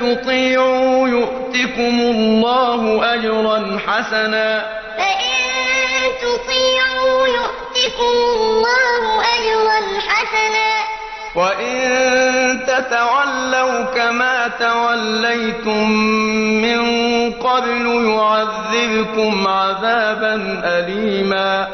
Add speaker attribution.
Speaker 1: تطيعوا يؤتكم الله أجرا حسنا.
Speaker 2: فإن تطيعوا يؤتكم الله أجرا حسنا.
Speaker 1: وإن تتولوا كما توليتم من قبل يعذبكم عذابا أليما.